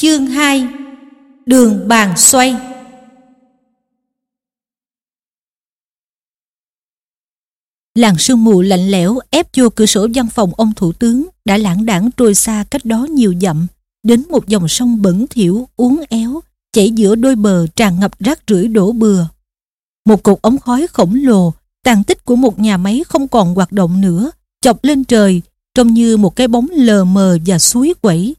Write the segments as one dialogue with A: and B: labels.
A: Chương 2 Đường bàn xoay Làn sương mù lạnh lẽo ép vô cửa sổ văn phòng ông thủ tướng đã lãng đảng trôi xa cách đó nhiều dặm, đến một dòng sông bẩn thỉu, uốn éo, chảy giữa đôi bờ tràn ngập rác rưởi đổ bừa. Một cột ống khói khổng lồ, tàn tích của một nhà máy không còn hoạt động nữa, chọc lên trời, trông như một cái bóng lờ mờ và suối quẩy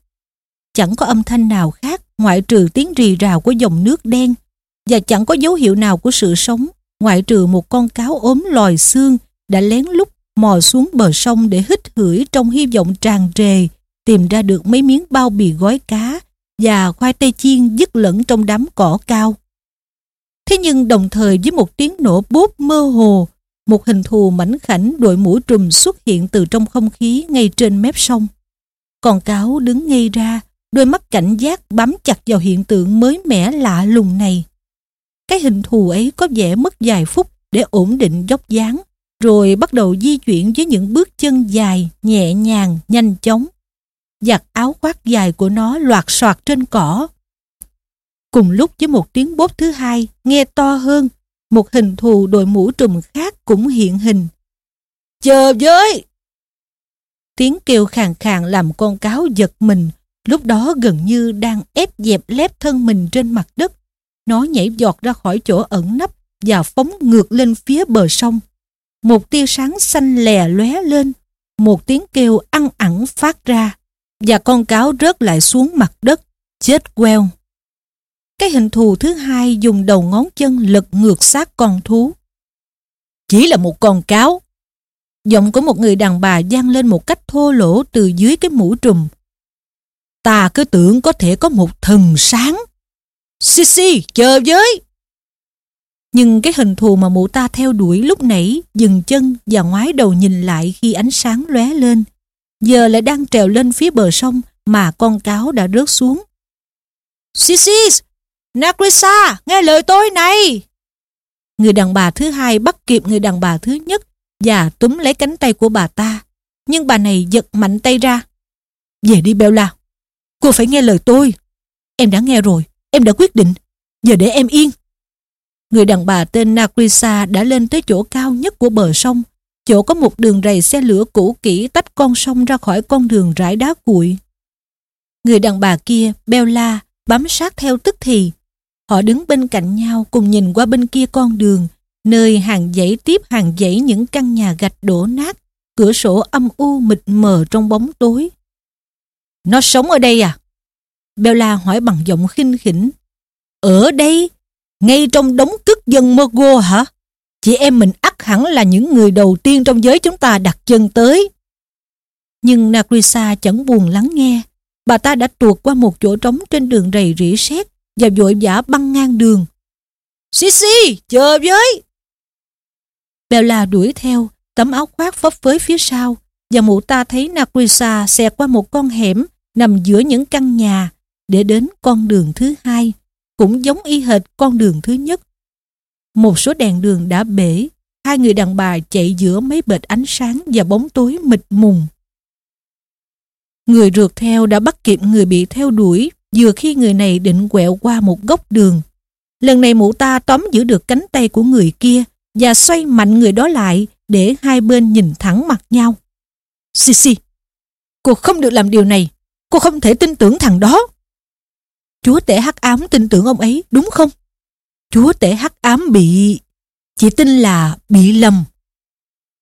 A: Chẳng có âm thanh nào khác ngoại trừ tiếng rì rào của dòng nước đen và chẳng có dấu hiệu nào của sự sống ngoại trừ một con cáo ốm lòi xương đã lén lút mò xuống bờ sông để hít hửi trong hy vọng tràn trề tìm ra được mấy miếng bao bì gói cá và khoai tây chiên dứt lẫn trong đám cỏ cao. Thế nhưng đồng thời với một tiếng nổ bốp mơ hồ, một hình thù mảnh khảnh đội mũ trùm xuất hiện từ trong không khí ngay trên mép sông. Con cáo đứng ngay ra, đôi mắt cảnh giác bám chặt vào hiện tượng mới mẻ lạ lùng này. Cái hình thù ấy có vẻ mất vài phút để ổn định dốc dáng, rồi bắt đầu di chuyển với những bước chân dài, nhẹ nhàng, nhanh chóng. Giặt áo khoác dài của nó loạt soạt trên cỏ. Cùng lúc với một tiếng bốp thứ hai, nghe to hơn, một hình thù đội mũ trùm khác cũng hiện hình. Chờ với! Tiếng kêu khàn khàn làm con cáo giật mình, lúc đó gần như đang ép dẹp lép thân mình trên mặt đất. Nó nhảy giọt ra khỏi chỗ ẩn nấp và phóng ngược lên phía bờ sông. Một tia sáng xanh lè lóe lên, một tiếng kêu ăn ẳng phát ra, và con cáo rớt lại xuống mặt đất, chết queo. Cái hình thù thứ hai dùng đầu ngón chân lật ngược xác con thú. Chỉ là một con cáo. Giọng của một người đàn bà vang lên một cách thô lỗ từ dưới cái mũ trùm ta cứ tưởng có thể có một thần sáng. Sissy, chờ với! Nhưng cái hình thù mà mụ ta theo đuổi lúc nãy dừng chân và ngoái đầu nhìn lại khi ánh sáng lóe lên. Giờ lại đang trèo lên phía bờ sông mà con cáo đã rớt xuống. Sissy! Nagrisa! nghe lời tôi này! Người đàn bà thứ hai bắt kịp người đàn bà thứ nhất và túm lấy cánh tay của bà ta. Nhưng bà này giật mạnh tay ra. Về đi Bella, Cô phải nghe lời tôi. Em đã nghe rồi, em đã quyết định. Giờ để em yên. Người đàn bà tên Nakrisa đã lên tới chỗ cao nhất của bờ sông, chỗ có một đường rầy xe lửa cũ kỹ tách con sông ra khỏi con đường rải đá cuội. Người đàn bà kia, Bella, bám sát theo tức thì. Họ đứng bên cạnh nhau cùng nhìn qua bên kia con đường, nơi hàng dãy tiếp hàng dãy những căn nhà gạch đổ nát, cửa sổ âm u mịt mờ trong bóng tối. Nó sống ở đây à? Bella hỏi bằng giọng khinh khỉnh. Ở đây? Ngay trong đống cức dân Mogo hả? Chị em mình ắt hẳn là những người đầu tiên trong giới chúng ta đặt chân tới. Nhưng Nagrisa chẳng buồn lắng nghe. Bà ta đã tuột qua một chỗ trống trên đường rầy rỉ sét và vội vã băng ngang đường. Sissy, chờ với! Bella đuổi theo, tấm áo khoác phấp phới phía sau và mụ ta thấy Nagrisa xẹt qua một con hẻm nằm giữa những căn nhà để đến con đường thứ hai, cũng giống y hệt con đường thứ nhất. Một số đèn đường đã bể, hai người đàn bà chạy giữa mấy bệt ánh sáng và bóng tối mịt mùng. Người rượt theo đã bắt kịp người bị theo đuổi vừa khi người này định quẹo qua một góc đường. Lần này mụ ta tóm giữ được cánh tay của người kia và xoay mạnh người đó lại để hai bên nhìn thẳng mặt nhau. Sissy, cô không được làm điều này. Cô không thể tin tưởng thằng đó. Chúa tể hắc ám tin tưởng ông ấy, đúng không? Chúa tể hắc ám bị... Chị tin là bị lầm.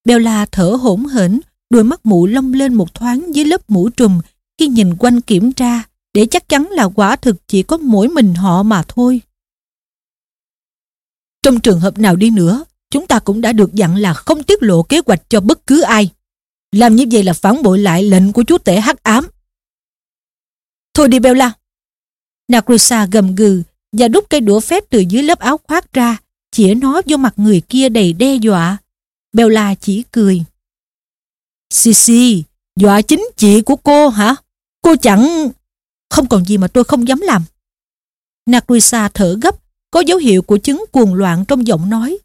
A: Bella thở hổn hển, đôi mắt mụ lông lên một thoáng dưới lớp mũ trùm khi nhìn quanh kiểm tra để chắc chắn là quả thực chỉ có mỗi mình họ mà thôi. Trong trường hợp nào đi nữa, chúng ta cũng đã được dặn là không tiết lộ kế hoạch cho bất cứ ai. Làm như vậy là phản bội lại lệnh của chúa tể hắc ám. Thôi đi Bella. Nakrusa gầm gừ và đút cây đũa phép từ dưới lớp áo khoác ra, chĩa nó vô mặt người kia đầy đe dọa. Bella chỉ cười. Sisi, dọa chính chị của cô hả? Cô chẳng... Không còn gì mà tôi không dám làm. Nakrusa thở gấp, có dấu hiệu của chứng cuồng loạn trong giọng nói.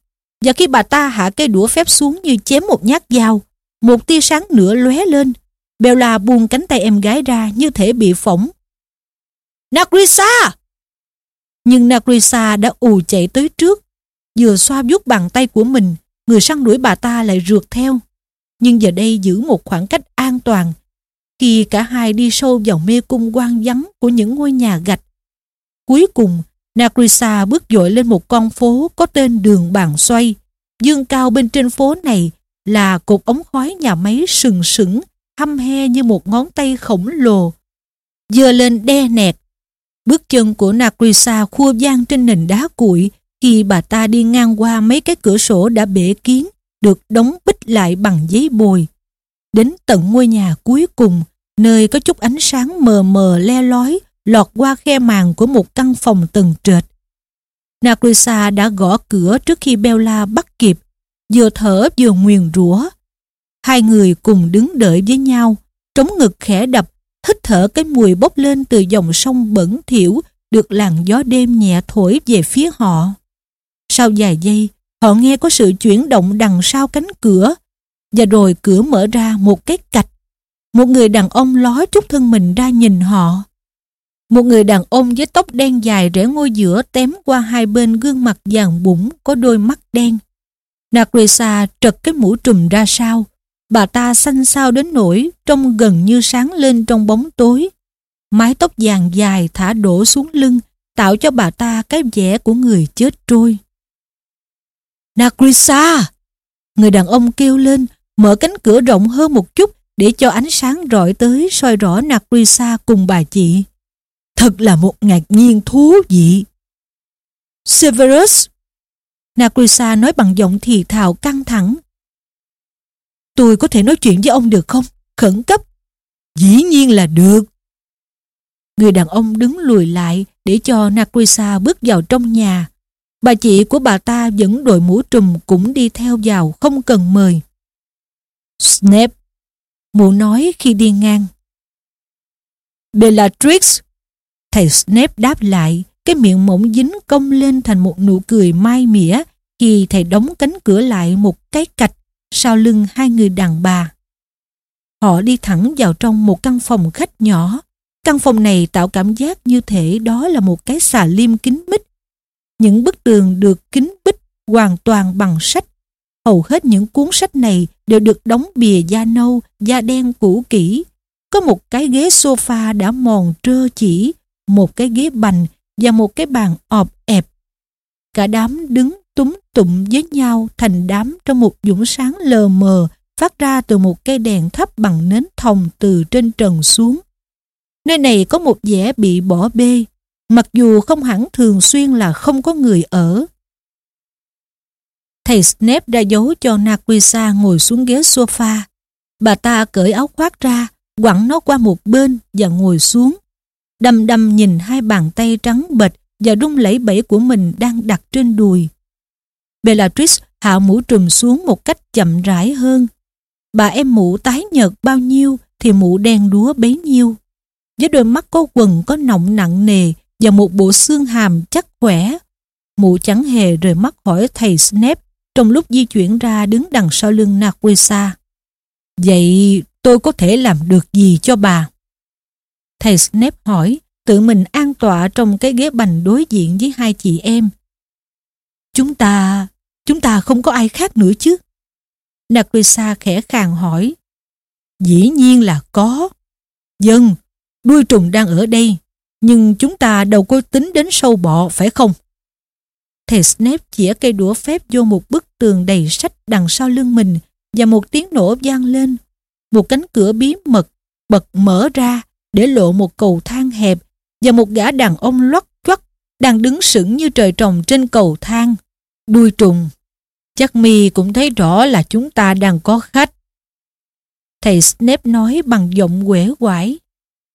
A: Và khi bà ta hạ cây đũa phép xuống như chém một nhát dao, một tia sáng nữa lóe lên. Bella buông cánh tay em gái ra như thể bị phỏng Nagrisa! Nhưng Nagrisa đã ù chạy tới trước. Vừa xoa vuốt bàn tay của mình, người săn đuổi bà ta lại rượt theo. Nhưng giờ đây giữ một khoảng cách an toàn. Khi cả hai đi sâu vào mê cung quang vắng của những ngôi nhà gạch. Cuối cùng, Nagrisa bước dội lên một con phố có tên đường bàn xoay. Dương cao bên trên phố này là cột ống khói nhà máy sừng sững, hăm he như một ngón tay khổng lồ. Dơ lên đe nẹt. Bước chân của Nagrisa khua vang trên nền đá cuội khi bà ta đi ngang qua mấy cái cửa sổ đã bể kiến, được đóng bích lại bằng giấy bồi. Đến tận ngôi nhà cuối cùng, nơi có chút ánh sáng mờ mờ le lói, lọt qua khe màn của một căn phòng tầng trệt. Nagrisa đã gõ cửa trước khi Bella bắt kịp, vừa thở vừa nguyền rủa. Hai người cùng đứng đợi với nhau, trống ngực khẽ đập, hít thở cái mùi bốc lên từ dòng sông bẩn thỉu được làn gió đêm nhẹ thổi về phía họ. Sau vài giây, họ nghe có sự chuyển động đằng sau cánh cửa và rồi cửa mở ra một cái cạch. Một người đàn ông ló chút thân mình ra nhìn họ. Một người đàn ông với tóc đen dài rẽ ngôi giữa tém qua hai bên gương mặt vàng bụng có đôi mắt đen. Nagresa trật cái mũ trùm ra sau. Bà ta xanh xao đến nỗi trông gần như sáng lên trong bóng tối. Mái tóc vàng dài thả đổ xuống lưng, tạo cho bà ta cái vẻ của người chết trôi. Nagrisa! Người đàn ông kêu lên, mở cánh cửa rộng hơn một chút để cho ánh sáng rọi tới soi rõ Nagrisa cùng bà chị. Thật là một ngạc nhiên thú vị. Severus Nagrisa nói bằng giọng thì thào căng thẳng. Tôi có thể nói chuyện với ông được không? Khẩn cấp. Dĩ nhiên là được. Người đàn ông đứng lùi lại để cho Nakrisa bước vào trong nhà. Bà chị của bà ta vẫn đội mũ trùm cũng đi theo vào không cần mời. Snape, mụ nói khi đi ngang. Bellatrix, thầy Snape đáp lại, cái miệng mỏng dính cong lên thành một nụ cười mai mỉa khi thầy đóng cánh cửa lại một cái cạch sau lưng hai người đàn bà. Họ đi thẳng vào trong một căn phòng khách nhỏ. Căn phòng này tạo cảm giác như thể đó là một cái xà liêm kính mít. Những bức tường được kính bích hoàn toàn bằng sách. Hầu hết những cuốn sách này đều được đóng bìa da nâu, da đen cũ kỹ. Có một cái ghế sofa đã mòn trơ chỉ, một cái ghế bành và một cái bàn ọp ẹp. Cả đám đứng tụng với nhau thành đám trong một dũng sáng lờ mờ phát ra từ một cây đèn thấp bằng nến thòng từ trên trần xuống. Nơi này có một vẻ bị bỏ bê, mặc dù không hẳn thường xuyên là không có người ở. Thầy Snape đã giấu cho Naquisa ngồi xuống ghế sofa. Bà ta cởi áo khoác ra, quẳng nó qua một bên và ngồi xuống. Đầm đầm nhìn hai bàn tay trắng bệch và rung lẩy bẫy của mình đang đặt trên đùi. Bellatrix hạ mũ trùm xuống một cách chậm rãi hơn. Bà em mũ tái nhợt bao nhiêu thì mũ đen đúa bấy nhiêu. Với đôi mắt có quần có nọng nặng nề và một bộ xương hàm chắc khỏe. Mụ chẳng hề rời mắt khỏi thầy Snape trong lúc di chuyển ra đứng đằng sau lưng Narcissa. Vậy tôi có thể làm được gì cho bà? Thầy Snape hỏi, tự mình an tọa trong cái ghế bành đối diện với hai chị em. Chúng ta, chúng ta không có ai khác nữa chứ? Narcissa khẽ khàng hỏi. Dĩ nhiên là có. Dân, đuôi trùng đang ở đây, nhưng chúng ta đâu có tính đến sâu bọ phải không? Thầy Snape chĩa cây đũa phép vô một bức tường đầy sách đằng sau lưng mình và một tiếng nổ vang lên. Một cánh cửa bí mật bật mở ra để lộ một cầu thang hẹp và một gã đàn ông loắt choắt đang đứng sững như trời trồng trên cầu thang. Đuôi trùng. Chắc mi cũng thấy rõ là chúng ta đang có khách. Thầy Snape nói bằng giọng quể quải.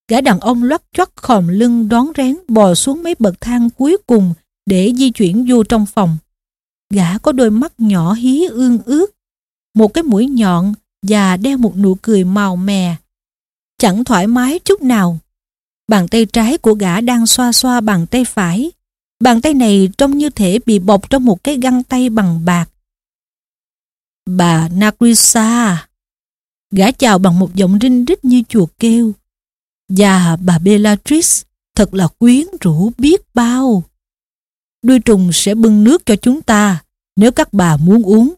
A: Gã đàn ông loắt choắt khòm lưng đón rén bò xuống mấy bậc thang cuối cùng để di chuyển vô trong phòng. Gã có đôi mắt nhỏ hí ương ướt, một cái mũi nhọn và đeo một nụ cười màu mè. Chẳng thoải mái chút nào. Bàn tay trái của gã đang xoa xoa bàn tay phải. Bàn tay này trông như thể bị bọc trong một cái găng tay bằng bạc. Bà Nagrisa. Gã chào bằng một giọng rinh rít như chuột kêu. Và bà Bellatrix, Thật là quyến rũ biết bao. Đuôi trùng sẽ bưng nước cho chúng ta nếu các bà muốn uống.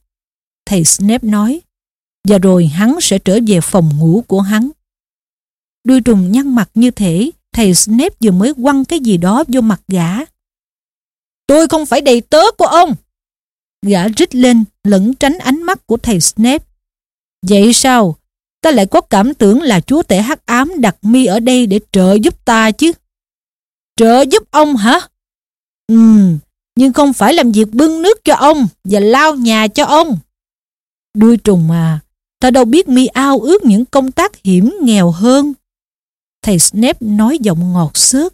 A: Thầy Snape nói. Và rồi hắn sẽ trở về phòng ngủ của hắn. Đuôi trùng nhăn mặt như thể thầy Snape vừa mới quăng cái gì đó vô mặt gã. Tôi không phải đầy tớ của ông. Gã rít lên lẫn tránh ánh mắt của thầy Snape. Vậy sao? Ta lại có cảm tưởng là chúa tể hắc ám đặt mi ở đây để trợ giúp ta chứ. Trợ giúp ông hả? Ừm, nhưng không phải làm việc bưng nước cho ông và lao nhà cho ông. Đuôi trùng mà, ta đâu biết mi ao ước những công tác hiểm nghèo hơn. Thầy Snape nói giọng ngọt xớt.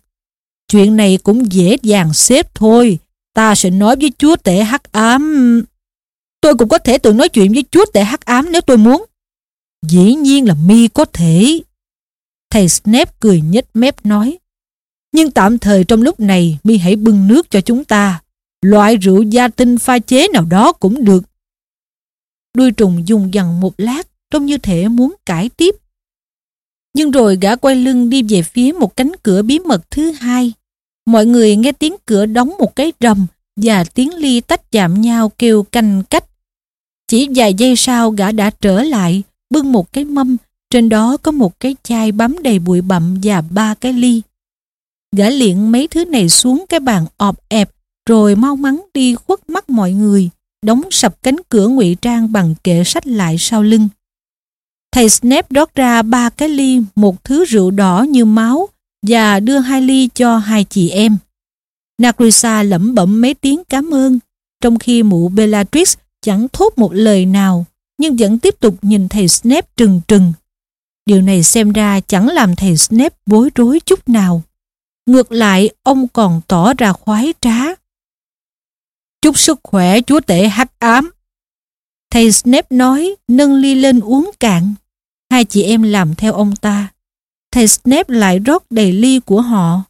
A: Chuyện này cũng dễ dàng xếp thôi. Ta sẽ nói với chúa tể hắc ám. Tôi cũng có thể tự nói chuyện với chúa tể hắc ám nếu tôi muốn. Dĩ nhiên là mi có thể. Thầy Snape cười nhếch mép nói. Nhưng tạm thời trong lúc này mi hãy bưng nước cho chúng ta. Loại rượu gia tinh pha chế nào đó cũng được. Đuôi trùng dùng dằn một lát, trông như thể muốn cãi tiếp. Nhưng rồi gã quay lưng đi về phía một cánh cửa bí mật thứ hai. Mọi người nghe tiếng cửa đóng một cái rầm và tiếng ly tách chạm nhau kêu canh cách. Chỉ vài giây sau gã đã trở lại, bưng một cái mâm, trên đó có một cái chai bám đầy bụi bặm và ba cái ly. Gã liệng mấy thứ này xuống cái bàn ọp ẹp, rồi mau mắn đi khuất mắt mọi người, đóng sập cánh cửa ngụy trang bằng kệ sách lại sau lưng. Thầy Snape rót ra ba cái ly một thứ rượu đỏ như máu và đưa hai ly cho hai chị em. Nagrisa lẩm bẩm mấy tiếng cảm ơn, trong khi mụ Bellatrix chẳng thốt một lời nào, nhưng vẫn tiếp tục nhìn thầy Snape trừng trừng. Điều này xem ra chẳng làm thầy Snape bối rối chút nào. Ngược lại, ông còn tỏ ra khoái trá. Chúc sức khỏe chúa tể hắc ám. Thầy Snape nói, nâng ly lên uống cạn. Hai chị em làm theo ông ta. Thầy Snape lại rót đầy ly của họ.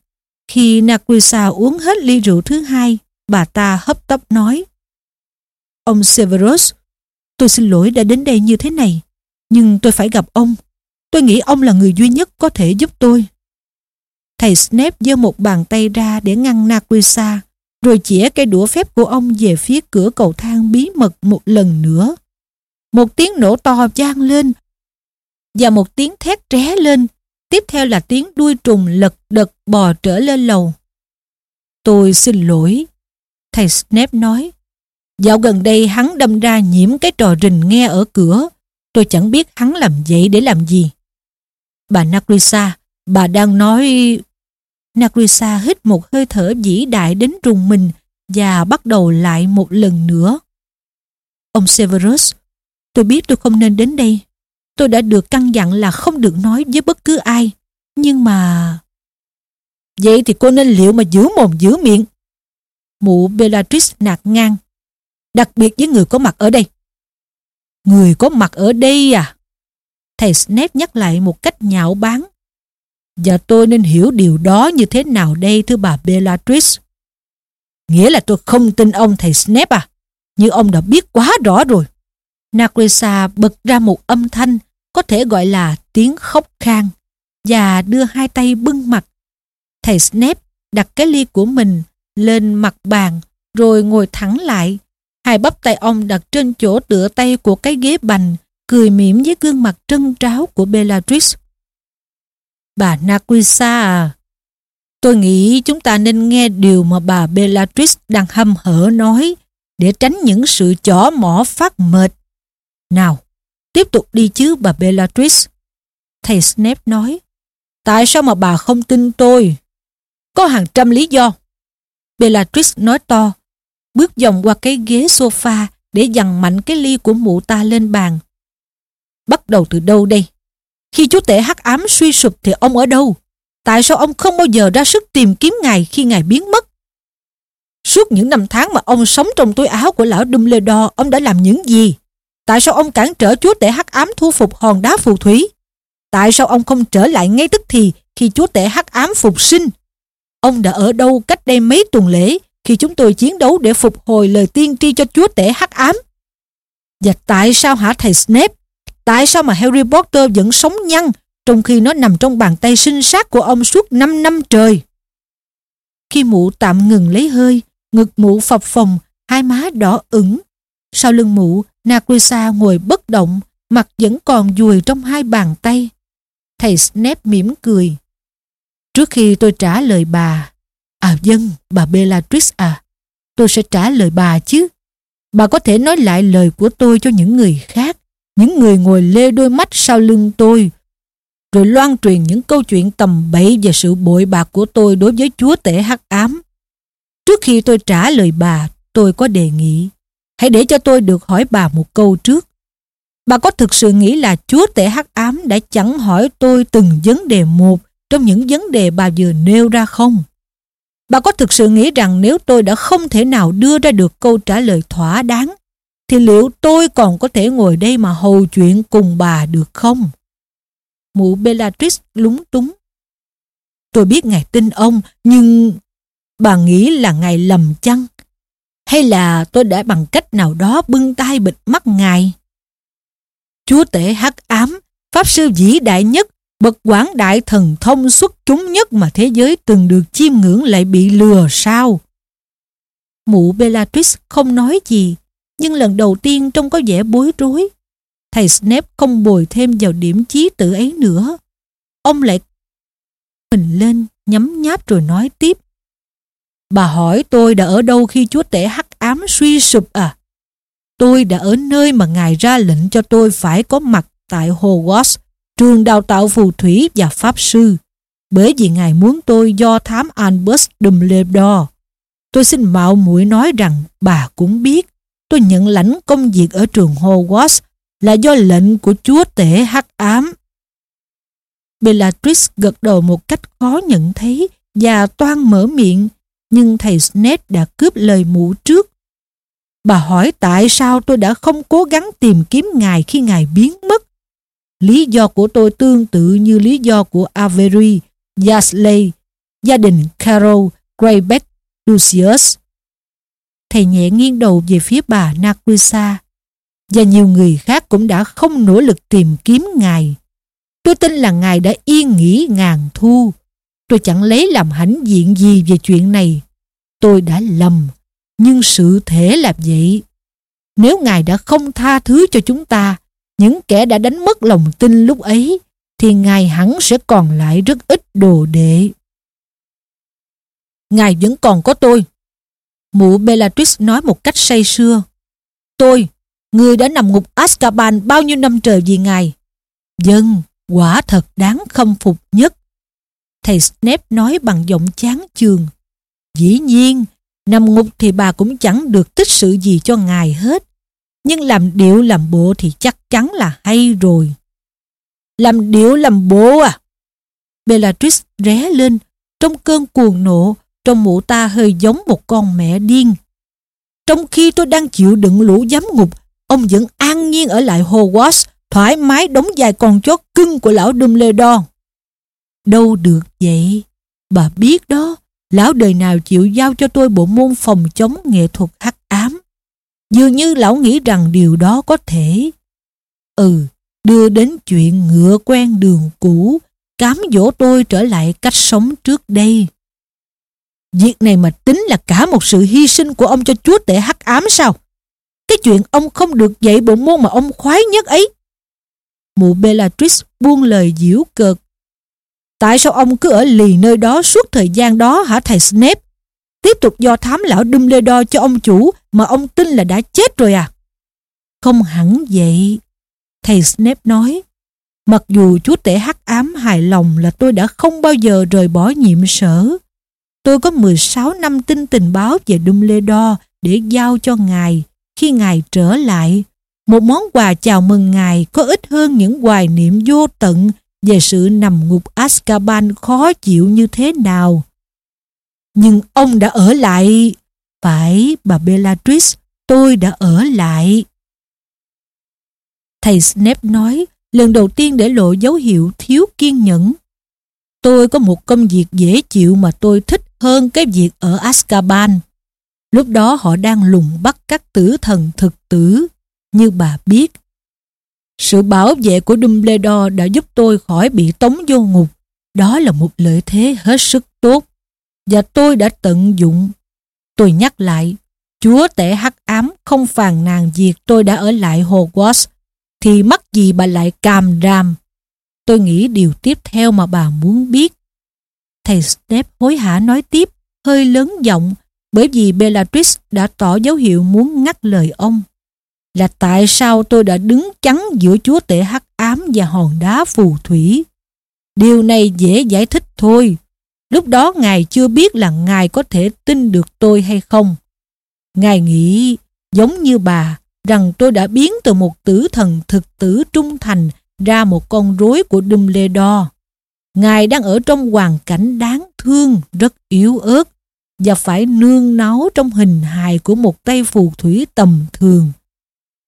A: Khi Nagrisa uống hết ly rượu thứ hai, bà ta hấp tấp nói. Ông Severus, tôi xin lỗi đã đến đây như thế này, nhưng tôi phải gặp ông. Tôi nghĩ ông là người duy nhất có thể giúp tôi. Thầy Snape giơ một bàn tay ra để ngăn Nagrisa, rồi chĩa cây đũa phép của ông về phía cửa cầu thang bí mật một lần nữa. Một tiếng nổ to vang lên và một tiếng thét ré lên. Tiếp theo là tiếng đuôi trùng lật đật bò trở lên lầu. Tôi xin lỗi. Thầy Snape nói. Dạo gần đây hắn đâm ra nhiễm cái trò rình nghe ở cửa. Tôi chẳng biết hắn làm vậy để làm gì. Bà Nagrisa, bà đang nói... Nagrisa hít một hơi thở vĩ đại đến rùng mình và bắt đầu lại một lần nữa. Ông Severus, tôi biết tôi không nên đến đây Tôi đã được căn dặn là không được nói với bất cứ ai. Nhưng mà... Vậy thì cô nên liệu mà giữ mồm, giữ miệng. Mụ Bellatrix nạt ngang. Đặc biệt với người có mặt ở đây. Người có mặt ở đây à? Thầy Snape nhắc lại một cách nhạo báng. Và tôi nên hiểu điều đó như thế nào đây, thưa bà Bellatrix? Nghĩa là tôi không tin ông thầy Snape à? Như ông đã biết quá rõ rồi. Narcissa bật ra một âm thanh có thể gọi là tiếng khóc khan và đưa hai tay bưng mặt. Thầy Snape đặt cái ly của mình lên mặt bàn rồi ngồi thẳng lại. Hai bắp tay ông đặt trên chỗ tựa tay của cái ghế bành cười mỉm với gương mặt trân tráo của Bellatrix. Bà Nagrisa à, tôi nghĩ chúng ta nên nghe điều mà bà Bellatrix đang hâm hở nói để tránh những sự chỏ mỏ phát mệt nào, tiếp tục đi chứ bà Bellatrix. Thầy Snape nói, tại sao mà bà không tin tôi? Có hàng trăm lý do. Bellatrix nói to, bước vòng qua cái ghế sofa để dằn mạnh cái ly của mụ ta lên bàn. Bắt đầu từ đâu đây? Khi chú tể hắc ám suy sụp thì ông ở đâu? Tại sao ông không bao giờ ra sức tìm kiếm ngài khi ngài biến mất? Suốt những năm tháng mà ông sống trong túi áo của lão Dumbledore, ông đã làm những gì? Tại sao ông cản trở chúa tể hắc ám thu phục hòn đá phù thủy? Tại sao ông không trở lại ngay tức thì khi chúa tể hắc ám phục sinh? Ông đã ở đâu cách đây mấy tuần lễ khi chúng tôi chiến đấu để phục hồi lời tiên tri cho chúa tể hắc ám? Và tại sao hả thầy Snape? Tại sao mà Harry Potter vẫn sống nhăn trong khi nó nằm trong bàn tay sinh sát của ông suốt 5 năm trời? khi mụ tạm ngừng lấy hơi, ngực mụ phập phồng, hai má đỏ ửng. Sau lưng mụ, Nakrisa ngồi bất động, mặt vẫn còn dùi trong hai bàn tay. Thầy Snape mỉm cười. Trước khi tôi trả lời bà, à dân, bà Bellatrix à, tôi sẽ trả lời bà chứ. Bà có thể nói lại lời của tôi cho những người khác, những người ngồi lê đôi mắt sau lưng tôi, rồi loan truyền những câu chuyện tầm bậy về sự bội bạc của tôi đối với chúa tể hắc ám. Trước khi tôi trả lời bà, tôi có đề nghị, hãy để cho tôi được hỏi bà một câu trước. Bà có thực sự nghĩ là chúa tể hắc ám đã chẳng hỏi tôi từng vấn đề một trong những vấn đề bà vừa nêu ra không? Bà có thực sự nghĩ rằng nếu tôi đã không thể nào đưa ra được câu trả lời thỏa đáng, thì liệu tôi còn có thể ngồi đây mà hầu chuyện cùng bà được không? Mụ Bellatrix lúng túng. Tôi biết ngài tin ông, nhưng bà nghĩ là ngài lầm chăng? Hay là tôi đã bằng cách nào đó bưng tay bịt mắt ngài? Chúa tể hắc ám, pháp sư vĩ đại nhất, bậc quảng đại thần thông xuất chúng nhất mà thế giới từng được chiêm ngưỡng lại bị lừa sao? Mụ Bellatrix không nói gì, nhưng lần đầu tiên trông có vẻ bối rối. Thầy Snape không bồi thêm vào điểm chí tự ấy nữa. Ông lại mình lên, nhấm nháp rồi nói tiếp. Bà hỏi tôi đã ở đâu khi chúa tể hắc ám suy sụp à? Tôi đã ở nơi mà ngài ra lệnh cho tôi phải có mặt tại Hogwarts, trường đào tạo phù thủy và pháp sư. Bởi vì ngài muốn tôi do thám Albus Dumbledore. Tôi xin mạo muội nói rằng bà cũng biết tôi nhận lãnh công việc ở trường Hogwarts là do lệnh của chúa tể hắc ám. Bellatrix gật đầu một cách khó nhận thấy và toan mở miệng, nhưng thầy Snape đã cướp lời mũ trước. Bà hỏi tại sao tôi đã không cố gắng tìm kiếm ngài khi ngài biến mất. Lý do của tôi tương tự như lý do của Avery, Yasley, gia đình Carol, Greyback, Lucius. Thầy nhẹ nghiêng đầu về phía bà Nakrisa và nhiều người khác cũng đã không nỗ lực tìm kiếm Ngài. Tôi tin là Ngài đã yên nghỉ ngàn thu. Tôi chẳng lấy làm hãnh diện gì về chuyện này. Tôi đã lầm, nhưng sự thể là vậy. Nếu Ngài đã không tha thứ cho chúng ta, những kẻ đã đánh mất lòng tin lúc ấy, thì Ngài hẳn sẽ còn lại rất ít đồ đệ. Ngài vẫn còn có tôi. Mụ Bellatrix nói một cách say sưa. Tôi, Người đã nằm ngục Azkaban bao nhiêu năm trời vì ngài. Dân, quả thật đáng khâm phục nhất. Thầy Snape nói bằng giọng chán chường. Dĩ nhiên, nằm ngục thì bà cũng chẳng được tích sự gì cho ngài hết. Nhưng làm điệu làm bộ thì chắc chắn là hay rồi. Làm điệu làm bộ à? Bellatrix ré lên, trong cơn cuồng nộ, trong mụ ta hơi giống một con mẹ điên. Trong khi tôi đang chịu đựng lũ giám ngục ông vẫn an nhiên ở lại Hogwarts, thoải mái đóng dài con chó cưng của lão Dumbledore. Đâu được vậy? Bà biết đó, lão đời nào chịu giao cho tôi bộ môn phòng chống nghệ thuật hắc ám. Dường như lão nghĩ rằng điều đó có thể. Ừ, đưa đến chuyện ngựa quen đường cũ, cám dỗ tôi trở lại cách sống trước đây. Việc này mà tính là cả một sự hy sinh của ông cho chúa tể hắc ám sao? Cái chuyện ông không được dạy bộ môn mà ông khoái nhất ấy. Mụ Bellatrix buông lời diễu cợt. Tại sao ông cứ ở lì nơi đó suốt thời gian đó hả thầy Snape? Tiếp tục do thám lão Dumbledore cho ông chủ mà ông tin là đã chết rồi à? Không hẳn vậy. Thầy Snape nói. Mặc dù chúa tể hắc ám hài lòng là tôi đã không bao giờ rời bỏ nhiệm sở. Tôi có 16 năm tin tình báo về Dumbledore để giao cho ngài khi Ngài trở lại, một món quà chào mừng Ngài có ít hơn những hoài niệm vô tận về sự nằm ngục Azkaban khó chịu như thế nào. Nhưng ông đã ở lại. Phải, bà Bellatrix, tôi đã ở lại. Thầy Snape nói, lần đầu tiên để lộ dấu hiệu thiếu kiên nhẫn. Tôi có một công việc dễ chịu mà tôi thích hơn cái việc ở Azkaban. Lúc đó họ đang lùng bắt các tử thần thực tử, như bà biết. Sự bảo vệ của Dumbledore đã giúp tôi khỏi bị tống vô ngục. Đó là một lợi thế hết sức tốt. và tôi đã tận dụng. Tôi nhắc lại, chúa tể hắc ám không phàn nàn việc tôi đã ở lại Hogwarts, thì mắc gì bà lại càm ram. Tôi nghĩ điều tiếp theo mà bà muốn biết. Thầy Snape hối hả nói tiếp, hơi lớn giọng, bởi vì Bellatrix đã tỏ dấu hiệu muốn ngắt lời ông. Là tại sao tôi đã đứng chắn giữa chúa tể hắc ám và hòn đá phù thủy. Điều này dễ giải thích thôi. Lúc đó Ngài chưa biết là Ngài có thể tin được tôi hay không. Ngài nghĩ, giống như bà, rằng tôi đã biến từ một tử thần thực tử trung thành ra một con rối của Dumbledore. Ngài đang ở trong hoàn cảnh đáng thương, rất yếu ớt và phải nương náu trong hình hài của một tay phù thủy tầm thường.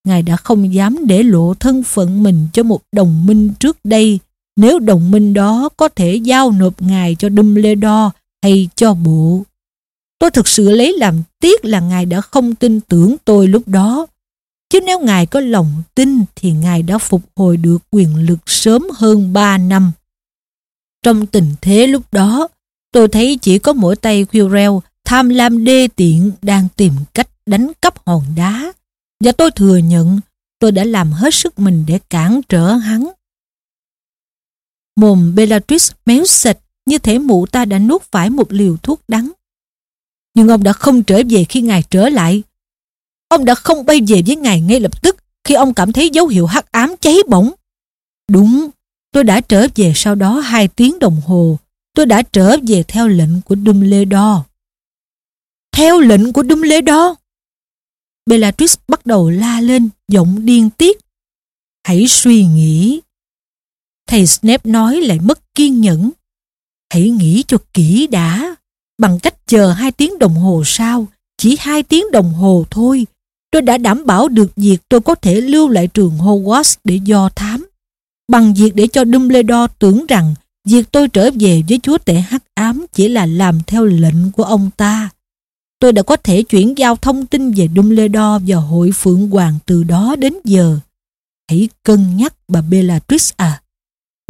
A: Ngài đã không dám để lộ thân phận mình cho một đồng minh trước đây nếu đồng minh đó có thể giao nộp Ngài cho Dumbledore hay cho bộ. Tôi thực sự lấy làm tiếc là Ngài đã không tin tưởng tôi lúc đó. Chứ nếu Ngài có lòng tin thì Ngài đã phục hồi được quyền lực sớm hơn 3 năm. Trong tình thế lúc đó, tôi thấy chỉ có mỗi tay Quirrell tham lam đê tiện đang tìm cách đánh cắp hòn đá. Và tôi thừa nhận tôi đã làm hết sức mình để cản trở hắn. Mồm Bellatrix méo sạch như thể mụ ta đã nuốt phải một liều thuốc đắng. Nhưng ông đã không trở về khi ngài trở lại. Ông đã không bay về với ngài ngay lập tức khi ông cảm thấy dấu hiệu hắc ám cháy bỏng. Đúng, tôi đã trở về sau đó hai tiếng đồng hồ. Tôi đã trở về theo lệnh của Dumbledore. Theo lệnh của Dumbledore? Bellatrix bắt đầu la lên, giọng điên tiết. Hãy suy nghĩ. Thầy Snape nói lại mất kiên nhẫn. Hãy nghĩ cho kỹ đã. Bằng cách chờ hai tiếng đồng hồ sau, chỉ hai tiếng đồng hồ thôi, tôi đã đảm bảo được việc tôi có thể lưu lại trường Hogwarts để do thám. Bằng việc để cho Dumbledore tưởng rằng việc tôi trở về với chúa tể hắc ám chỉ là làm theo lệnh của ông ta. Tôi đã có thể chuyển giao thông tin về Dumbledore và hội Phượng Hoàng từ đó đến giờ. Hãy cân nhắc bà Bellatrix à.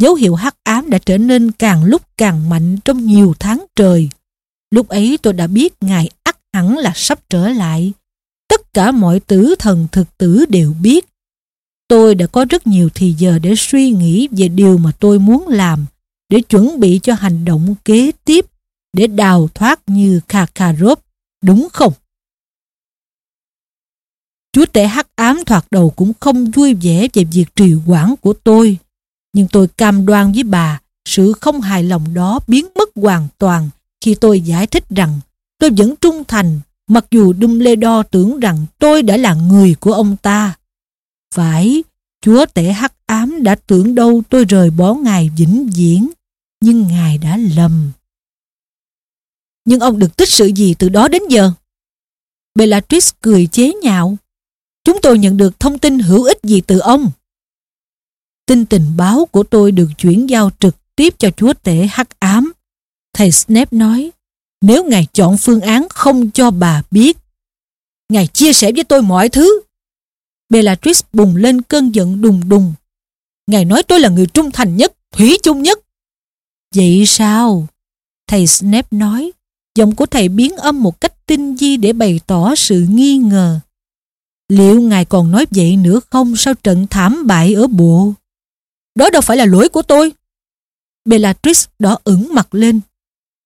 A: Dấu hiệu hắc ám đã trở nên càng lúc càng mạnh trong nhiều tháng trời. Lúc ấy tôi đã biết Ngài ắt hẳn là sắp trở lại. Tất cả mọi tử thần thực tử đều biết. Tôi đã có rất nhiều thì giờ để suy nghĩ về điều mà tôi muốn làm, để chuẩn bị cho hành động kế tiếp, để đào thoát như Kakarot, đúng không? Chúa tể hắc ám thoạt đầu cũng không vui vẻ về việc trì quản của tôi. Nhưng tôi cam đoan với bà, sự không hài lòng đó biến mất hoàn toàn khi tôi giải thích rằng tôi vẫn trung thành mặc dù Dumbledore tưởng rằng tôi đã là người của ông ta. Phải, chúa tể hắc ám đã tưởng đâu tôi rời bỏ ngài vĩnh viễn, nhưng ngài đã lầm. Nhưng ông được tích sự gì từ đó đến giờ? Bellatrix cười chế nhạo. Chúng tôi nhận được thông tin hữu ích gì từ ông? Tin tình báo của tôi được chuyển giao trực tiếp cho chúa tể hắc ám. Thầy Snape nói, nếu ngài chọn phương án không cho bà biết, ngài chia sẻ với tôi mọi thứ. Bellatrix bùng lên cơn giận đùng đùng. Ngài nói tôi là người trung thành nhất, thủy chung nhất. Vậy sao? Thầy Snape nói, giọng của thầy biến âm một cách tinh di để bày tỏ sự nghi ngờ. Liệu ngài còn nói vậy nữa không sau trận thảm bại ở bộ? Đó đâu phải là lỗi của tôi. Bellatrix đỏ ửng mặt lên.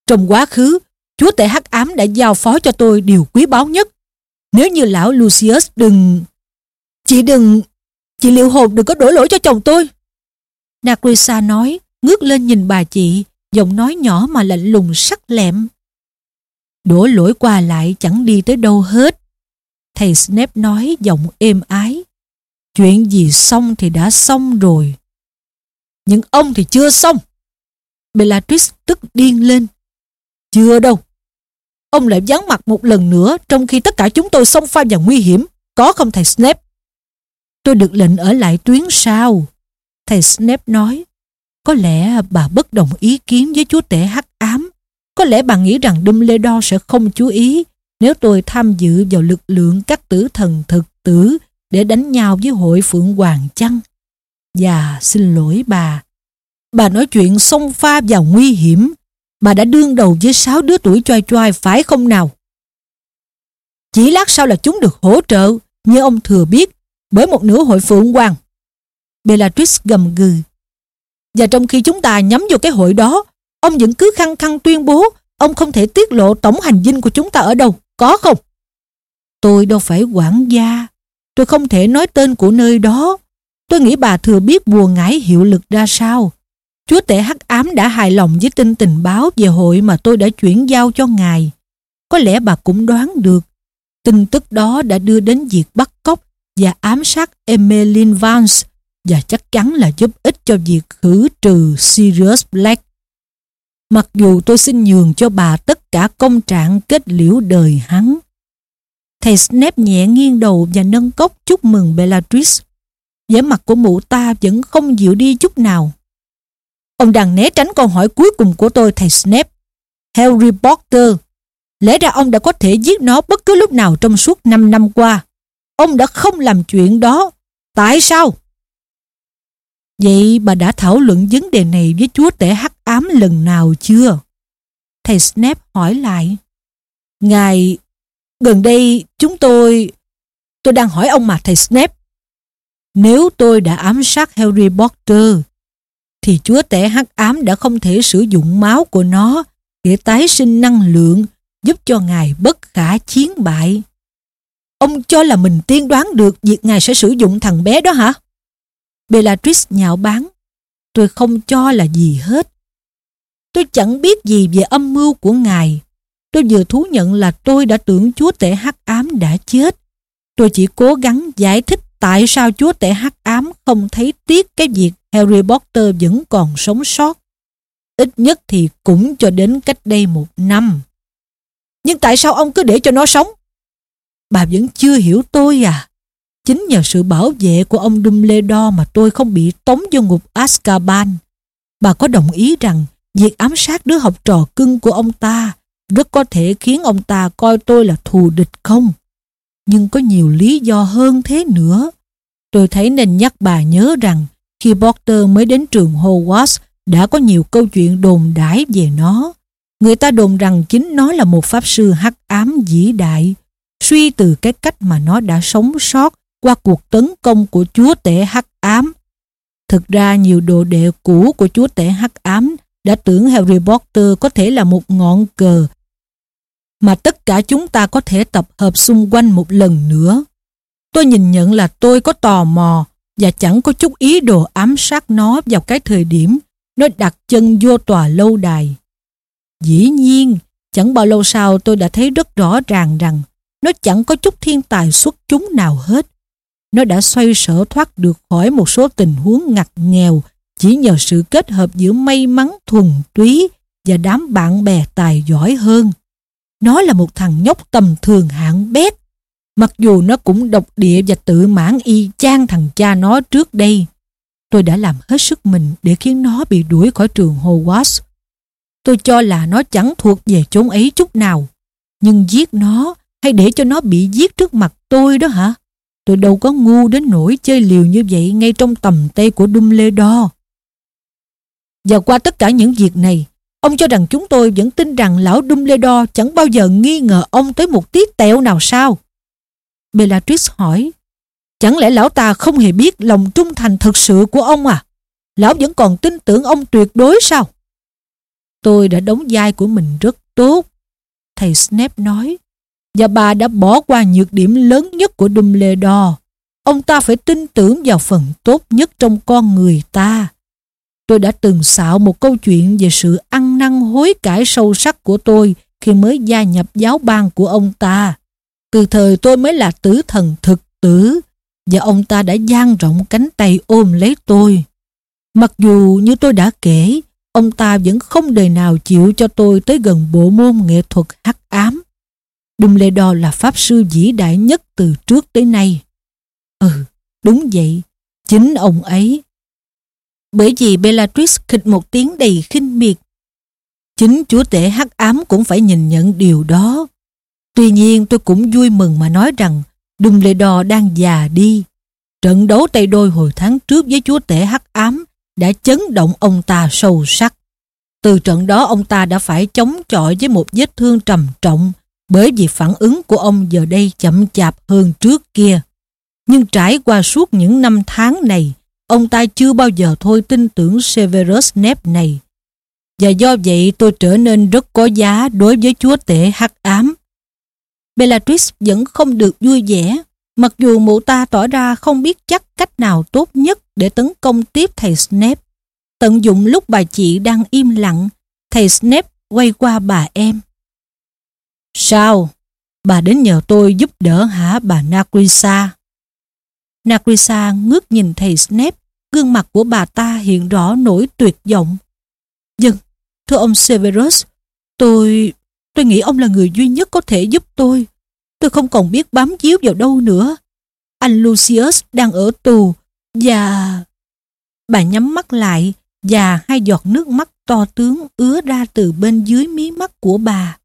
A: Trong quá khứ, chúa tể hắc ám đã giao phó cho tôi điều quý báu nhất. Nếu như lão Lucius đừng... Chị đừng... Chị liệu hồn đừng có đổ lỗi cho chồng tôi. Nagrisa nói, ngước lên nhìn bà chị, giọng nói nhỏ mà lạnh lùng sắc lẹm. Đổ lỗi qua lại chẳng đi tới đâu hết. Thầy Snape nói giọng êm ái. Chuyện gì xong thì đã xong rồi. Nhưng ông thì chưa xong. Bellatrix tức điên lên. Chưa đâu. Ông lại vắng mặt một lần nữa trong khi tất cả chúng tôi xông pha vào nguy hiểm. Có không thầy Snape? Tôi được lệnh ở lại tuyến sau. Thầy Snape nói. Có lẽ bà bất đồng ý kiến với chúa tể hắc ám. Có lẽ bà nghĩ rằng Dumbledore sẽ không chú ý nếu tôi tham dự vào lực lượng các tử thần thực tử để đánh nhau với hội Phượng Hoàng chăng? Và xin lỗi bà. Bà nói chuyện xông pha vào nguy hiểm Bà đã đương đầu với sáu đứa tuổi choai choai phải không nào? Chỉ lát sau là chúng được hỗ trợ, như ông thừa biết, bởi một nửa hội phượng hoàng. Bellatrix gầm gừ. Và trong khi chúng ta nhắm vào cái hội đó, ông vẫn cứ khăng khăng tuyên bố ông không thể tiết lộ tổng hành dinh của chúng ta ở đâu, có không? Tôi đâu phải quản gia, tôi không thể nói tên của nơi đó. Tôi nghĩ bà thừa biết bùa ngải hiệu lực ra sao. Chúa tể hắc ám đã hài lòng với tin tình báo về hội mà tôi đã chuyển giao cho ngài. Có lẽ bà cũng đoán được. Tin tức đó đã đưa đến việc bắt cóc và ám sát Emmeline Vance và chắc chắn là giúp ích cho việc khử trừ Sirius Black. Mặc dù tôi xin nhường cho bà tất cả công trạng kết liễu đời hắn. Thầy Snape nhẹ nghiêng đầu và nâng cốc chúc mừng Bellatrix. vẻ mặt của mụ ta vẫn không dịu đi chút nào. Ông đang né tránh câu hỏi cuối cùng của tôi thầy Snape. Harry Potter, lẽ ra ông đã có thể giết nó bất cứ lúc nào trong suốt 5 năm qua. Ông đã không làm chuyện đó. Tại sao? Vậy bà đã thảo luận vấn đề này với chúa tể hắc ám lần nào chưa? Thầy Snape hỏi lại. Ngài, gần đây chúng tôi... Tôi đang hỏi ông mà thầy Snape. Nếu tôi đã ám sát Harry Potter, thì chúa tể hắc ám đã không thể sử dụng máu của nó để tái sinh năng lượng giúp cho ngài bất khả chiến bại. Ông cho là mình tiên đoán được việc ngài sẽ sử dụng thằng bé đó hả? Bellatrix nhạo báng. Tôi không cho là gì hết. Tôi chẳng biết gì về âm mưu của ngài. Tôi vừa thú nhận là tôi đã tưởng chúa tể hắc ám đã chết. Tôi chỉ cố gắng giải thích tại sao chúa tể hắc ám không thấy tiếc cái việc Harry Potter vẫn còn sống sót. Ít nhất thì cũng cho đến cách đây một năm. Nhưng tại sao ông cứ để cho nó sống? Bà vẫn chưa hiểu tôi à? Chính nhờ sự bảo vệ của ông Dumbledore mà tôi không bị tống vô ngục Azkaban. Bà có đồng ý rằng việc ám sát đứa học trò cưng của ông ta rất có thể khiến ông ta coi tôi là thù địch không? Nhưng có nhiều lý do hơn thế nữa. Tôi thấy nên nhắc bà nhớ rằng khi Porter mới đến trường Hogwarts đã có nhiều câu chuyện đồn đãi về nó. Người ta đồn rằng chính nó là một pháp sư hắc ám vĩ đại, suy từ cái cách mà nó đã sống sót qua cuộc tấn công của chúa tể hắc ám. Thực ra nhiều đồ đệ cũ của chúa tể hắc ám đã tưởng Harry Potter có thể là một ngọn cờ mà tất cả chúng ta có thể tập hợp xung quanh một lần nữa. Tôi nhìn nhận là tôi có tò mò và chẳng có chút ý đồ ám sát nó vào cái thời điểm nó đặt chân vô tòa lâu đài. Dĩ nhiên, chẳng bao lâu sau tôi đã thấy rất rõ ràng rằng nó chẳng có chút thiên tài xuất chúng nào hết. Nó đã xoay sở thoát được khỏi một số tình huống ngặt nghèo chỉ nhờ sự kết hợp giữa may mắn, thuần túy và đám bạn bè tài giỏi hơn. Nó là một thằng nhóc tầm thường hạng bét Mặc dù nó cũng độc địa và tự mãn y chang thằng cha nó trước đây. Tôi đã làm hết sức mình để khiến nó bị đuổi khỏi trường Hogwarts. Tôi cho là nó chẳng thuộc về chốn ấy chút nào. Nhưng giết nó hay để cho nó bị giết trước mặt tôi đó hả? Tôi đâu có ngu đến nỗi chơi liều như vậy ngay trong tầm tay của Dumbledore. Và qua tất cả những việc này, ông cho rằng chúng tôi vẫn tin rằng lão Dumbledore chẳng bao giờ nghi ngờ ông tới một tí tẹo nào sao? Bellatrix hỏi Chẳng lẽ lão ta không hề biết lòng trung thành thực sự của ông à? Lão vẫn còn tin tưởng ông tuyệt đối sao? Tôi đã đóng vai của mình rất tốt. Thầy Snape nói. Và bà đã bỏ qua nhược điểm lớn nhất của Dumbledore. Ông ta phải tin tưởng vào phần tốt nhất trong con người ta. Tôi đã từng xạo một câu chuyện về sự ăn năn hối cải sâu sắc của tôi khi mới gia nhập giáo bang của ông ta. Từ thời tôi mới là tử thần thực tử và ông ta đã dang rộng cánh tay ôm lấy tôi. Mặc dù như tôi đã kể, ông ta vẫn không đời nào chịu cho tôi tới gần bộ môn nghệ thuật hắc ám. Dumbledore là pháp sư vĩ đại nhất từ trước tới nay. Ừ, đúng vậy, chính ông ấy. Bởi vì Bellatrix khịch một tiếng đầy khinh miệt. Chính chúa tể hắc ám cũng phải nhìn nhận điều đó. Tuy nhiên tôi cũng vui mừng mà nói rằng Dumbledore đang già đi. Trận đấu tay đôi hồi tháng trước với chúa tể hắc ám đã chấn động ông ta sâu sắc. Từ trận đó ông ta đã phải chống chọi với một vết thương trầm trọng bởi vì phản ứng của ông giờ đây chậm chạp hơn trước kia. Nhưng trải qua suốt những năm tháng này, ông ta chưa bao giờ thôi tin tưởng Severus Snape này. Và do vậy tôi trở nên rất có giá đối với chúa tể hắc ám. Bellatrix vẫn không được vui vẻ, mặc dù mụ ta tỏ ra không biết chắc cách nào tốt nhất để tấn công tiếp thầy Snape. Tận dụng lúc bà chị đang im lặng, thầy Snape quay qua bà em. Sao? Bà đến nhờ tôi giúp đỡ hả bà Nagrisa? Nagrisa ngước nhìn thầy Snape, gương mặt của bà ta hiện rõ nỗi tuyệt vọng. Dân, thưa ông Severus, tôi... tôi nghĩ ông là người duy nhất có thể giúp tôi. Tôi không còn biết bám chiếu vào đâu nữa. Anh Lucius đang ở tù và... Bà nhắm mắt lại và hai giọt nước mắt to tướng ứa ra từ bên dưới mí mắt của bà.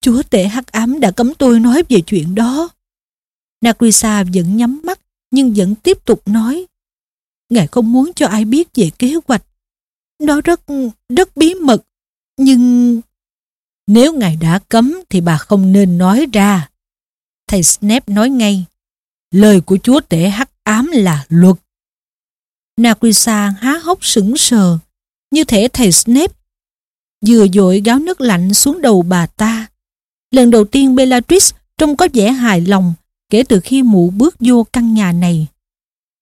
A: Chúa tể hắc ám đã cấm tôi nói về chuyện đó. Nagrisa vẫn nhắm mắt nhưng vẫn tiếp tục nói. Ngài không muốn cho ai biết về kế hoạch. Nó rất, rất bí mật. Nhưng... Nếu ngài đã cấm thì bà không nên nói ra. Thầy Snape nói ngay. Lời của chúa tể hắc ám là luật. Narcissa há hốc sững sờ. Như thể thầy Snape vừa dội gáo nước lạnh xuống đầu bà ta. Lần đầu tiên Bellatrix trông có vẻ hài lòng kể từ khi mụ bước vô căn nhà này.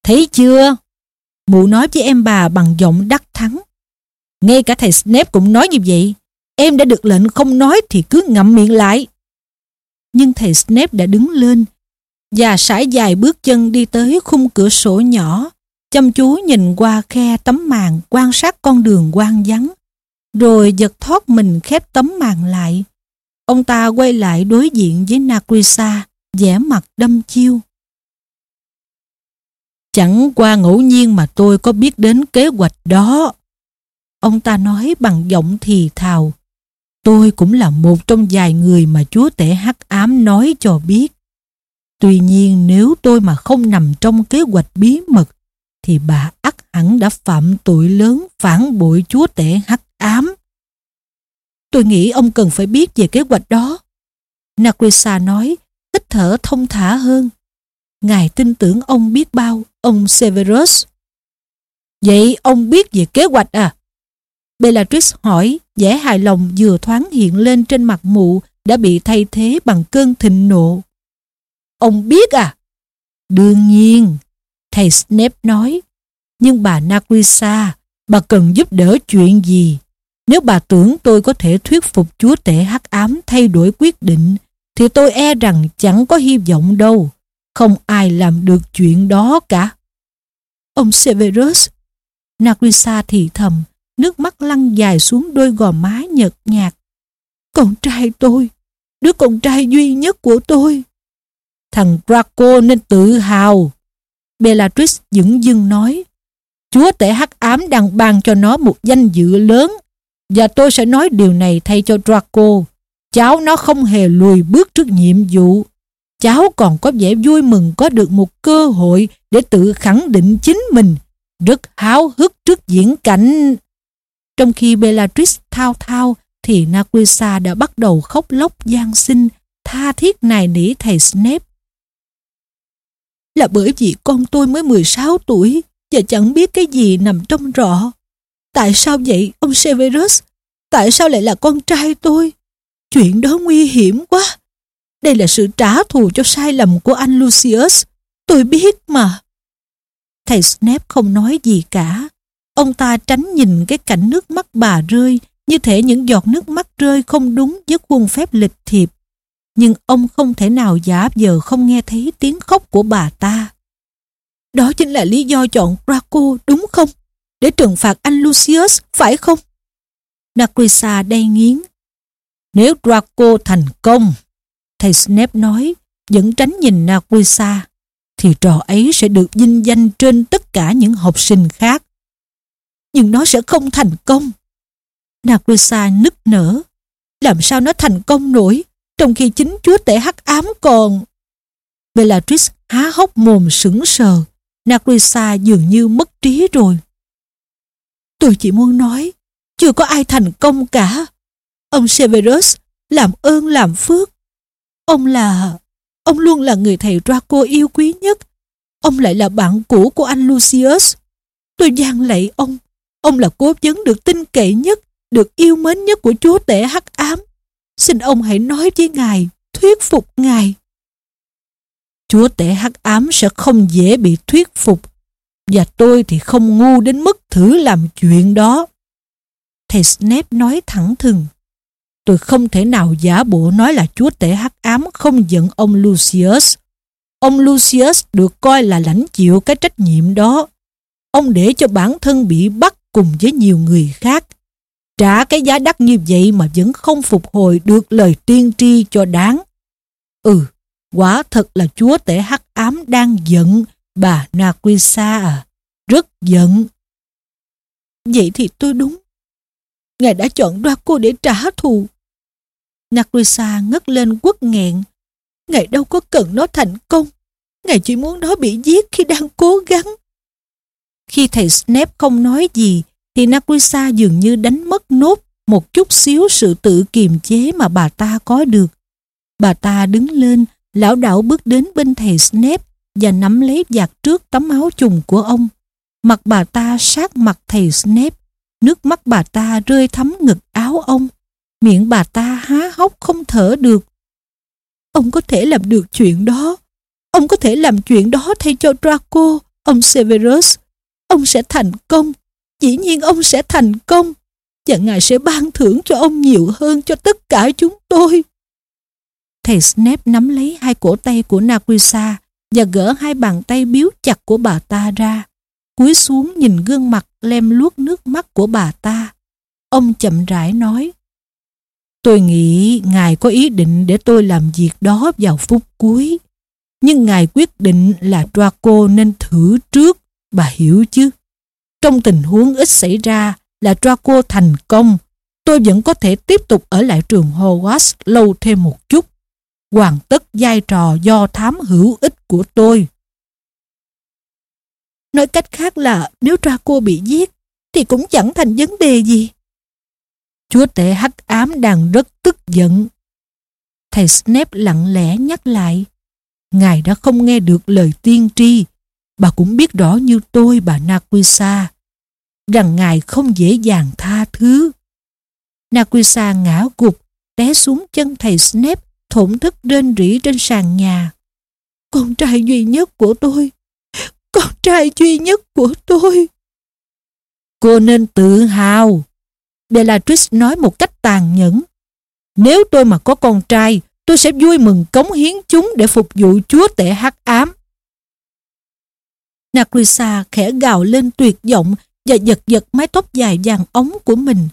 A: Thấy chưa? Mụ nói với em bà bằng giọng đắc thắng. Ngay cả thầy Snape cũng nói như vậy. Em đã được lệnh không nói thì cứ ngậm miệng lại. Nhưng thầy Snape đã đứng lên và sải dài bước chân đi tới khung cửa sổ nhỏ, chăm chú nhìn qua khe tấm màn quan sát con đường quang vắng, rồi giật thoát mình khép tấm màn lại. Ông ta quay lại đối diện với Nakrisa, vẻ mặt đâm chiêu. Chẳng qua ngẫu nhiên mà tôi có biết đến kế hoạch đó. Ông ta nói bằng giọng thì thào. Tôi cũng là một trong vài người mà chúa tể hắc ám nói cho biết. Tuy nhiên nếu tôi mà không nằm trong kế hoạch bí mật thì bà ắt hẳn đã phạm tội lớn phản bội chúa tể hắc ám. Tôi nghĩ ông cần phải biết về kế hoạch đó. Nakrisa nói, hít thở thông thả hơn. Ngài tin tưởng ông biết bao, ông Severus. Vậy ông biết về kế hoạch à? Bellatrix hỏi, vẻ hài lòng vừa thoáng hiện lên trên mặt mụ đã bị thay thế bằng cơn thịnh nộ. Ông biết à? Đương nhiên, thầy Snape nói. Nhưng bà Narcissa, bà cần giúp đỡ chuyện gì? Nếu bà tưởng tôi có thể thuyết phục chúa tể hắc ám thay đổi quyết định, thì tôi e rằng chẳng có hy vọng đâu. Không ai làm được chuyện đó cả. Ông Severus, Nakrisa thì thầm, nước mắt lăn dài xuống đôi gò má nhợt nhạt. Con trai tôi, đứa con trai duy nhất của tôi. Thằng Draco nên tự hào. Bellatrix dững dưng nói, Chúa tể hắc ám đang ban cho nó một danh dự lớn và tôi sẽ nói điều này thay cho Draco. Cháu nó không hề lùi bước trước nhiệm vụ. Cháu còn có vẻ vui mừng có được một cơ hội để tự khẳng định chính mình. Rất háo hức trước diễn cảnh. Trong khi Bellatrix thao thao thì Naquisa đã bắt đầu khóc lóc gian sinh, tha thiết nài nỉ thầy Snape. Là bởi vì con tôi mới 16 tuổi và chẳng biết cái gì nằm trong rõ Tại sao vậy ông Severus? Tại sao lại là con trai tôi? Chuyện đó nguy hiểm quá. Đây là sự trả thù cho sai lầm của anh Lucius. Tôi biết mà. Thầy Snape không nói gì cả. Ông ta tránh nhìn cái cảnh nước mắt bà rơi như thể những giọt nước mắt rơi không đúng với khuôn phép lịch thiệp. Nhưng ông không thể nào giả vờ không nghe thấy tiếng khóc của bà ta. Đó chính là lý do chọn Draco đúng không? Để trừng phạt anh Lucius, phải không? Narcissa đầy nghiến. Nếu Draco thành công, thầy Snape nói, vẫn tránh nhìn Narcissa, thì trò ấy sẽ được vinh danh trên tất cả những học sinh khác. Nhưng nó sẽ không thành công. Narcissa nức nở. Làm sao nó thành công nổi, trong khi chính chúa tể hắc ám còn... Bellatrix há hốc mồm sững sờ. Narcissa dường như mất trí rồi. Tôi chỉ muốn nói, Chưa có ai thành công cả. Ông Severus làm ơn làm phước. Ông là... Ông luôn là người thầy Draco yêu quý nhất. Ông lại là bạn cũ của anh Lucius. Tôi gian lạy ông. Ông là cố vấn được tin cậy nhất, được yêu mến nhất của chúa tể hắc ám. Xin ông hãy nói với ngài, thuyết phục ngài. Chúa tể hắc ám sẽ không dễ bị thuyết phục và tôi thì không ngu đến mức thử làm chuyện đó. Thầy Snape nói thẳng thừng. Tôi không thể nào giả bộ nói là chúa tể hắc ám không giận ông Lucius. Ông Lucius được coi là lãnh chịu cái trách nhiệm đó. Ông để cho bản thân bị bắt cùng với nhiều người khác. Trả cái giá đắt như vậy mà vẫn không phục hồi được lời tiên tri cho đáng. Ừ, quả thật là chúa tể hắc ám đang giận bà Naquisa à. Rất giận. Vậy thì tôi đúng. Ngài đã chọn đoạt cô để trả thù. Nakrisa ngất lên quất nghẹn. Ngài đâu có cần nó thành công. Ngài chỉ muốn nó bị giết khi đang cố gắng. Khi thầy Snape không nói gì, thì Nakrisa dường như đánh mất nốt một chút xíu sự tự kiềm chế mà bà ta có được. Bà ta đứng lên, lão đảo bước đến bên thầy Snape và nắm lấy giặt trước tấm áo trùng của ông. Mặt bà ta sát mặt thầy Snape, nước mắt bà ta rơi thấm ngực áo ông. Miệng bà ta há hốc không thở được. Ông có thể làm được chuyện đó. Ông có thể làm chuyện đó thay cho Draco, ông Severus. Ông sẽ thành công. Dĩ nhiên ông sẽ thành công. Và Ngài sẽ ban thưởng cho ông nhiều hơn cho tất cả chúng tôi. Thầy Snape nắm lấy hai cổ tay của Naquisa và gỡ hai bàn tay biếu chặt của bà ta ra. Cúi xuống nhìn gương mặt lem luốt nước mắt của bà ta. Ông chậm rãi nói Tôi nghĩ Ngài có ý định để tôi làm việc đó vào phút cuối. Nhưng Ngài quyết định là Draco nên thử trước, bà hiểu chứ. Trong tình huống ít xảy ra là Draco thành công, tôi vẫn có thể tiếp tục ở lại trường Hogwarts lâu thêm một chút, hoàn tất vai trò do thám hữu ích của tôi. Nói cách khác là nếu Draco bị giết thì cũng chẳng thành vấn đề gì. Chúa tể hắc ám đang rất tức giận. Thầy Snape lặng lẽ nhắc lại. Ngài đã không nghe được lời tiên tri. Bà cũng biết rõ như tôi bà Naquisa. Rằng Ngài không dễ dàng tha thứ. Naquisa ngã gục, té xuống chân thầy Snape, thổn thức rên rỉ trên sàn nhà. Con trai duy nhất của tôi. Con trai duy nhất của tôi. Cô nên tự hào. Bellatrix nói một cách tàn nhẫn. Nếu tôi mà có con trai, tôi sẽ vui mừng cống hiến chúng để phục vụ chúa tể hắc ám. Nakrisa khẽ gào lên tuyệt vọng và giật giật mái tóc dài vàng ống của mình.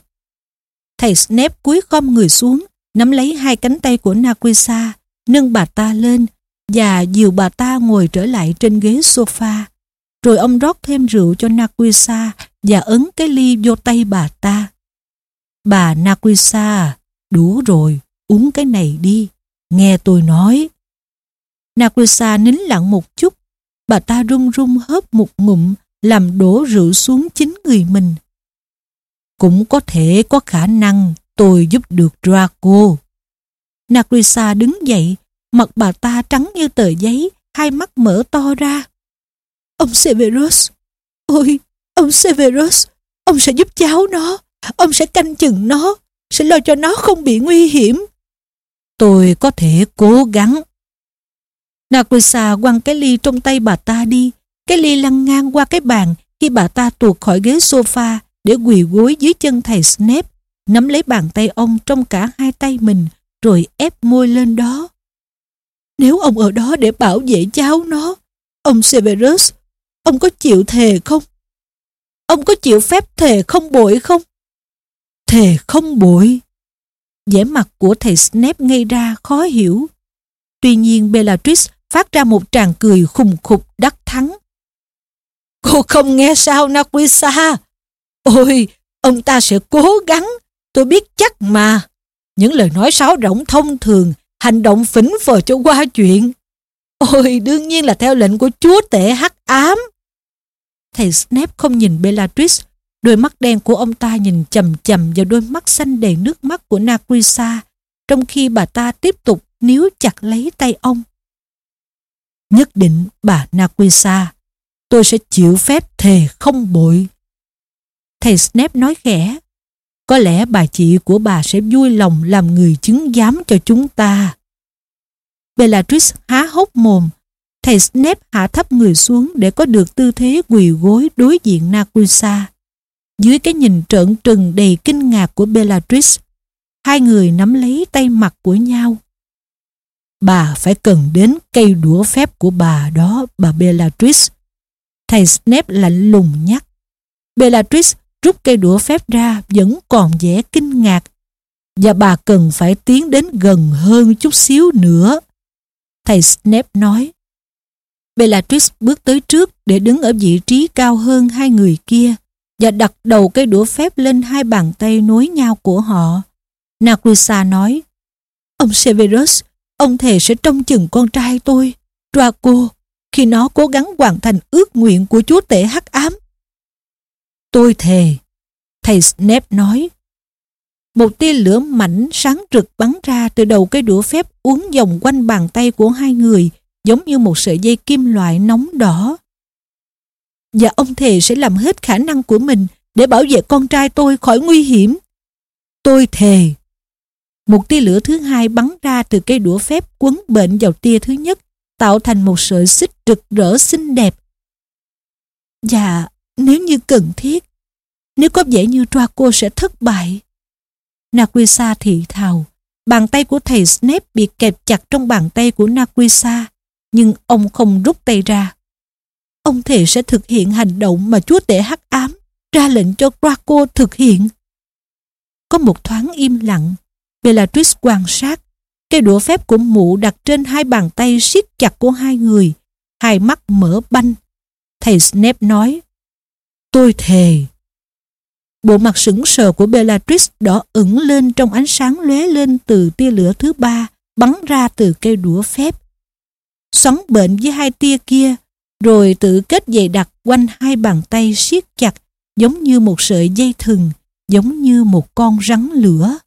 A: Thầy Snape cúi khom người xuống, nắm lấy hai cánh tay của Nakrisa, nâng bà ta lên và dìu bà ta ngồi trở lại trên ghế sofa. Rồi ông rót thêm rượu cho Nakrisa và ấn cái ly vô tay bà ta. Bà Naquisa, đủ rồi, uống cái này đi, nghe tôi nói. Naquisa nín lặng một chút, bà ta run run hớp một ngụm, làm đổ rượu xuống chính người mình. Cũng có thể có khả năng tôi giúp được Draco. Naquisa đứng dậy, mặt bà ta trắng như tờ giấy, hai mắt mở to ra. Ông Severus, ôi, ông Severus, ông sẽ giúp cháu nó. Ông sẽ canh chừng nó, sẽ lo cho nó không bị nguy hiểm. Tôi có thể cố gắng. Nakusa quăng cái ly trong tay bà ta đi. Cái ly lăn ngang qua cái bàn khi bà ta tuột khỏi ghế sofa để quỳ gối dưới chân thầy Snape, nắm lấy bàn tay ông trong cả hai tay mình rồi ép môi lên đó. Nếu ông ở đó để bảo vệ cháu nó, ông Severus, ông có chịu thề không? Ông có chịu phép thề không bội không? Thề không bội. vẻ mặt của thầy Snape ngây ra khó hiểu. Tuy nhiên Bellatrix phát ra một tràng cười khùng khục đắc thắng. Cô không nghe sao Naquisa? Ôi, ông ta sẽ cố gắng, tôi biết chắc mà. Những lời nói sáo rỗng thông thường, hành động phỉnh phờ cho qua chuyện. Ôi, đương nhiên là theo lệnh của chúa tể hắc ám. Thầy Snape không nhìn Bellatrix, Đôi mắt đen của ông ta nhìn chầm chầm vào đôi mắt xanh đầy nước mắt của Nakrisa, trong khi bà ta tiếp tục níu chặt lấy tay ông. Nhất định bà Nakrisa, tôi sẽ chịu phép thề không bội. Thầy Snape nói khẽ, có lẽ bà chị của bà sẽ vui lòng làm người chứng giám cho chúng ta. Bellatrix há hốc mồm, thầy Snape hạ thấp người xuống để có được tư thế quỳ gối đối diện Nakrisa. Dưới cái nhìn trợn trừng đầy kinh ngạc của Bellatrix, hai người nắm lấy tay mặt của nhau. Bà phải cần đến cây đũa phép của bà đó, bà Bellatrix. Thầy Snape lạnh lùng nhắc. Bellatrix rút cây đũa phép ra vẫn còn vẻ kinh ngạc. Và bà cần phải tiến đến gần hơn chút xíu nữa. Thầy Snape nói. Bellatrix bước tới trước để đứng ở vị trí cao hơn hai người kia và đặt đầu cây đũa phép lên hai bàn tay nối nhau của họ. Nacrusa nói, Ông Severus, ông thề sẽ trông chừng con trai tôi, Draco, khi nó cố gắng hoàn thành ước nguyện của chúa tể hắc ám. Tôi thề, thầy Snape nói. Một tia lửa mảnh sáng rực bắn ra từ đầu cây đũa phép uốn vòng quanh bàn tay của hai người giống như một sợi dây kim loại nóng đỏ và ông thề sẽ làm hết khả năng của mình để bảo vệ con trai tôi khỏi nguy hiểm. Tôi thề. Một tia lửa thứ hai bắn ra từ cây đũa phép quấn bệnh vào tia thứ nhất, tạo thành một sợi xích rực rỡ xinh đẹp. Và nếu như cần thiết, nếu có vẻ như Draco sẽ thất bại. Naquisa thị thào, bàn tay của thầy Snape bị kẹp chặt trong bàn tay của Naquisa, nhưng ông không rút tay ra. Ông thề sẽ thực hiện hành động mà chúa tể hắc ám ra lệnh cho Draco thực hiện. Có một thoáng im lặng, Bellatrix quan sát. Cây đũa phép của mụ đặt trên hai bàn tay siết chặt của hai người, hai mắt mở banh. Thầy Snape nói, Tôi thề. Bộ mặt sững sờ của Bellatrix đỏ ửng lên trong ánh sáng lóe lên từ tia lửa thứ ba bắn ra từ cây đũa phép. Xoắn bệnh với hai tia kia rồi tự kết dày đặc quanh hai bàn tay siết chặt giống như một sợi dây thừng, giống như một con rắn lửa.